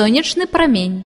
сонечны промень.